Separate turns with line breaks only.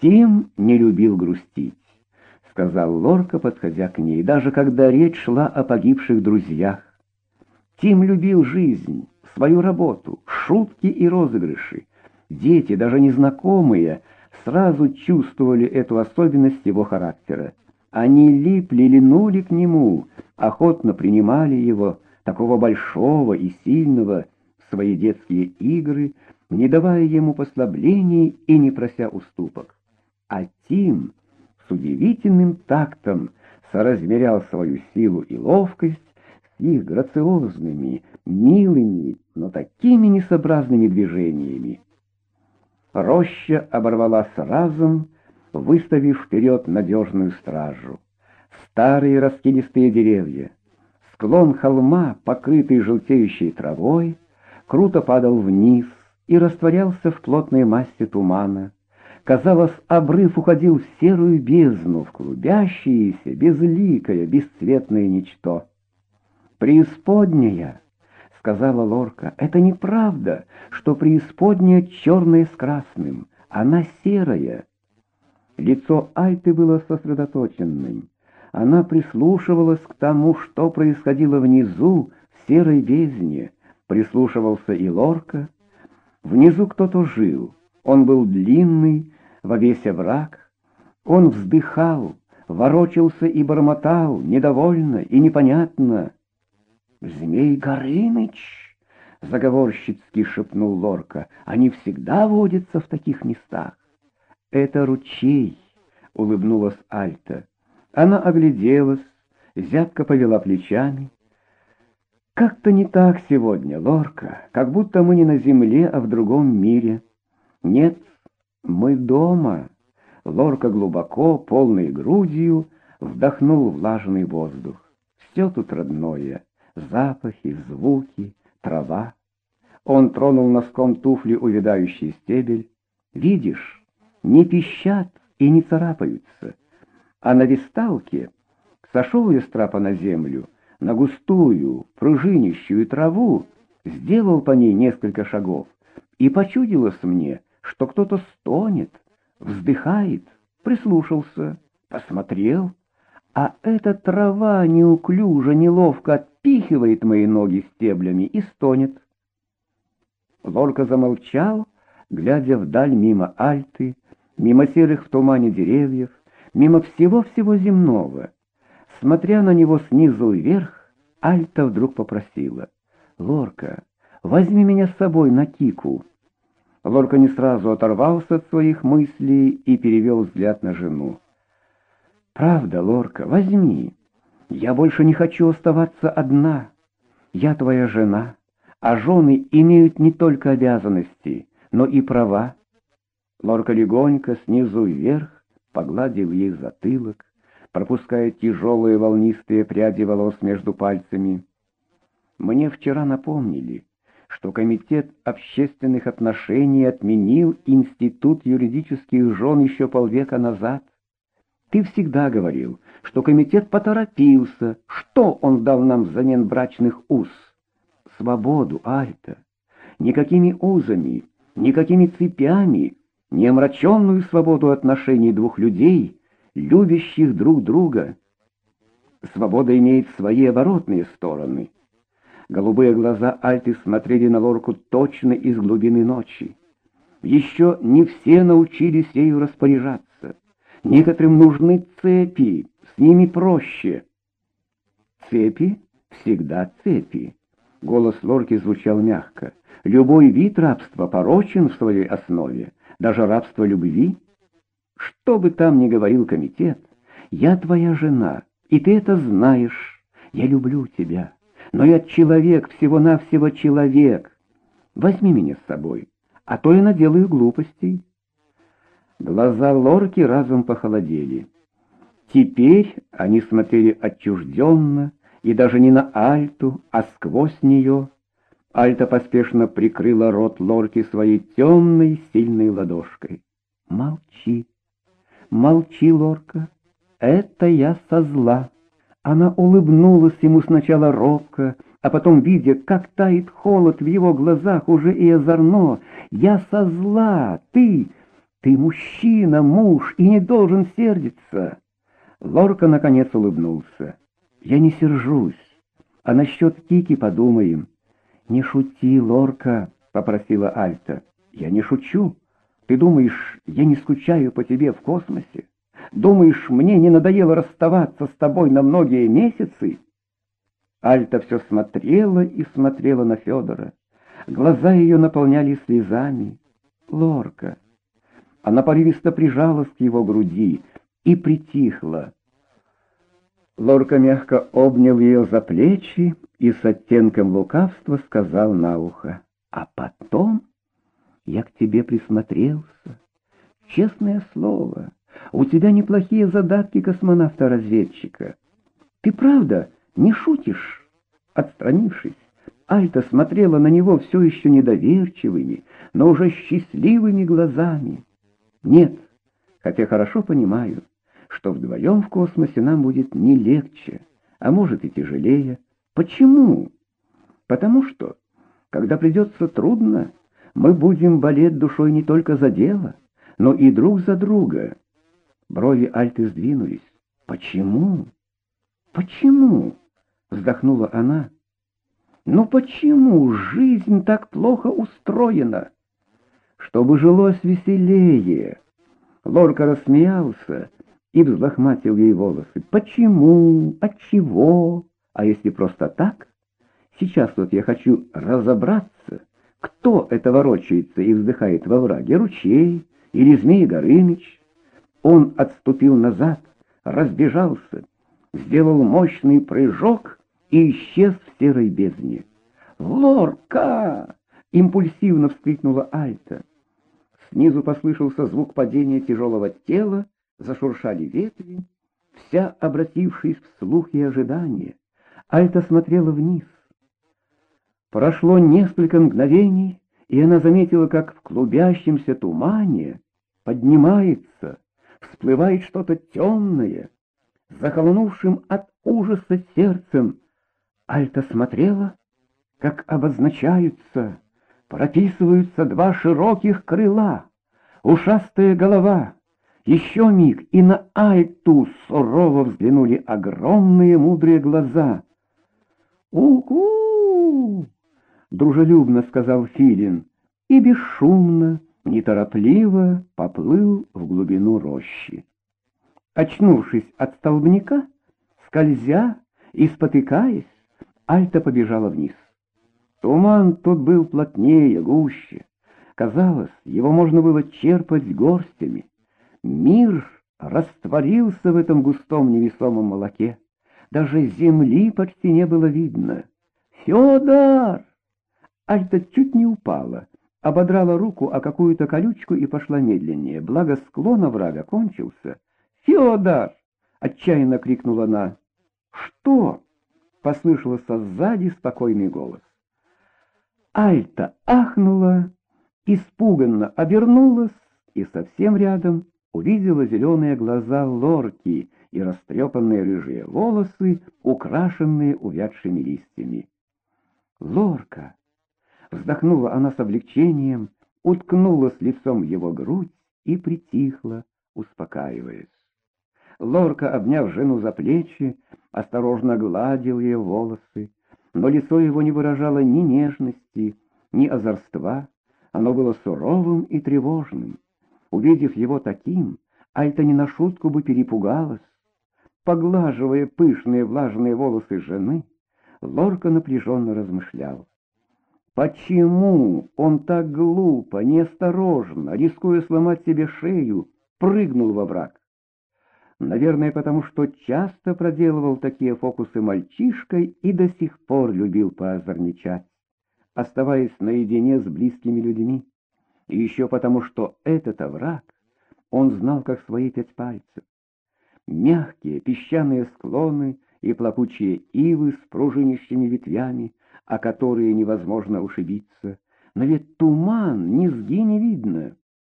Тим не любил грустить, сказал Лорка, подходя к ней, даже когда речь шла о погибших друзьях. Тим любил жизнь, свою работу, шутки и розыгрыши. Дети, даже незнакомые, сразу чувствовали эту особенность его характера. Они липли, линули к нему, охотно принимали его, такого большого и сильного, в свои детские игры, не давая ему послаблений и не прося уступок. А Тим с удивительным тактом соразмерял свою силу и ловкость с их грациозными, милыми, но такими несообразными движениями. Роща оборвалась разом, выставив вперед надежную стражу. Старые раскидистые деревья, склон холма, покрытый желтеющей травой, круто падал вниз и растворялся в плотной массе тумана. Казалось, обрыв уходил в серую бездну, в клубящееся, безликое, бесцветное ничто. «Преисподняя!» — сказала Лорка. «Это неправда, что преисподняя черная с красным. Она серая». Лицо Альты было сосредоточенным. Она прислушивалась к тому, что происходило внизу, в серой бездне. Прислушивался и Лорка. Внизу кто-то жил. Он был длинный, во весь овраг. Он вздыхал, ворочался и бормотал, недовольно и непонятно. «Змей Горыныч!» — заговорщицки шепнул Лорка. «Они всегда водятся в таких местах». «Это ручей!» — улыбнулась Альта. Она огляделась, зябко повела плечами. «Как-то не так сегодня, Лорка, как будто мы не на земле, а в другом мире. Нет, мы дома. Лорка глубоко, полной грудью, вдохнул влажный воздух. Все тут родное. Запахи, звуки, трава. Он тронул носком туфли увядающий стебель. Видишь, не пищат и не царапаются. А на висталке сошел из трапа на землю, на густую, пружинищую траву, сделал по ней несколько шагов, и почудилось мне, что кто-то стонет, вздыхает, прислушался, посмотрел, а эта трава неуклюже, неловко отпихивает мои ноги стеблями и стонет. Лорка замолчал, глядя вдаль мимо альты, мимо серых в тумане деревьев, мимо всего-всего земного. Смотря на него снизу вверх, Альта вдруг попросила, «Лорка, возьми меня с собой на Кику». Лорка не сразу оторвался от своих мыслей и перевел взгляд на жену. «Правда, Лорка, возьми. Я больше не хочу оставаться одна. Я твоя жена, а жены имеют не только обязанности, но и права». Лорка легонько снизу вверх погладил ей затылок, пропуская тяжелые волнистые пряди волос между пальцами. «Мне вчера напомнили» что Комитет общественных отношений отменил институт юридических жен еще полвека назад. Ты всегда говорил, что комитет поторопился. Что он дал нам взамен брачных уз? Свободу, Альта. Никакими узами, никакими цепями, не омраченную свободу отношений двух людей, любящих друг друга. Свобода имеет свои оборотные стороны — Голубые глаза Альты смотрели на Лорку точно из глубины ночи. Еще не все научились ею распоряжаться. Некоторым нужны цепи, с ними проще. Цепи? Всегда цепи. Голос Лорки звучал мягко. Любой вид рабства порочен в своей основе, даже рабство любви. Что бы там ни говорил комитет, я твоя жена, и ты это знаешь. Я люблю тебя но я человек, всего-навсего человек. Возьми меня с собой, а то я наделаю глупостей». Глаза Лорки разом похолодели. Теперь они смотрели отчужденно, и даже не на Альту, а сквозь нее. Альта поспешно прикрыла рот Лорки своей темной, сильной ладошкой. «Молчи, молчи, Лорка, это я со зла». Она улыбнулась ему сначала робко, а потом, видя, как тает холод в его глазах, уже и озорно. «Я со зла! Ты! Ты мужчина, муж, и не должен сердиться. Лорка наконец улыбнулся. Я не сержусь. А насчет Кики подумаем. Не шути, Лорка, попросила Альта. Я не шучу. Ты думаешь, я не скучаю по тебе в космосе? Думаешь, мне не надоело расставаться с тобой на многие месяцы? Альта все смотрела и смотрела на Федора. Глаза ее наполнялись слезами. Лорка. Она порывисто прижалась к его груди и притихла. Лорка мягко обнял ее за плечи и с оттенком лукавства сказал на ухо. А потом я к тебе присмотрелся. Честное слово, у тебя неплохие задатки космонавта-разведчика. Ты правда не шутишь? Отстранившись, Альта смотрела на него все еще недоверчивыми, но уже счастливыми глазами. Нет, хотя хорошо понимаю, что вдвоем в космосе нам будет не легче, а может и тяжелее. Почему? Потому что, когда придется трудно, мы будем болеть душой не только за дело, но и друг за друга. Брови Альты сдвинулись. Почему? Почему? Вздохнула она. Ну почему жизнь так плохо устроена? Чтобы жилось веселее. Лорка рассмеялся и взлохматил ей волосы. Почему? Отчего? А если просто так? Сейчас вот я хочу разобраться, кто это ворочается и вздыхает во враге, ручей или змей Горыныч. Он отступил назад, разбежался, сделал мощный прыжок и исчез в серой бездне. «Лорка!» — импульсивно вскрикнула Альта. Снизу послышался звук падения тяжелого тела, зашуршали ветви, вся обратившись в слух и ожидание. Альта смотрела вниз. Прошло несколько мгновений, и она заметила, как в клубящемся тумане поднимается, всплывает что-то темное, захолонувшим от ужаса сердцем. Альта смотрела, как обозначаются, прописываются два широких крыла, ушастая голова. Еще миг, и на Альту сурово взглянули огромные мудрые глаза. «У-ку!» — дружелюбно сказал Филин, и бесшумно, неторопливо поплыл в глубину рощи. Очнувшись от столбняка, скользя и спотыкаясь, Альта побежала вниз. Туман тут был плотнее, гуще. Казалось, его можно было черпать горстями. Мир растворился в этом густом невесомом молоке. Даже земли почти не было видно. «Федор!» Альта чуть не упала, ободрала руку о какую-то колючку и пошла медленнее. Благо склон оврага кончился. «Федор!» — отчаянно крикнула она. «Что?» — послышался сзади спокойный голос. Альта ахнула, испуганно обернулась и совсем рядом увидела зеленые глаза лорки и растрепанные рыжие волосы, украшенные увядшими листьями. «Лорка!» — вздохнула она с облегчением, уткнулась лицом в его грудь и притихла, успокаиваясь. Лорка, обняв жену за плечи, осторожно гладил ее волосы, но лицо его не выражало ни нежности, ни озорства, оно было суровым и тревожным. Увидев его таким, Альта не на шутку бы перепугалась. Поглаживая пышные влажные волосы жены, Лорка напряженно размышлял. Почему он так глупо, неосторожно, рискуя сломать себе шею, прыгнул во враг? Наверное, потому что часто проделывал такие фокусы мальчишкой и до сих пор любил поозорничать, оставаясь наедине с близкими людьми. И еще потому, что этот овраг он знал как свои пять пальцев. Мягкие песчаные склоны и плакучие ивы с пружинищими ветвями, о которые невозможно ушибиться. Но ведь туман, низги не видно.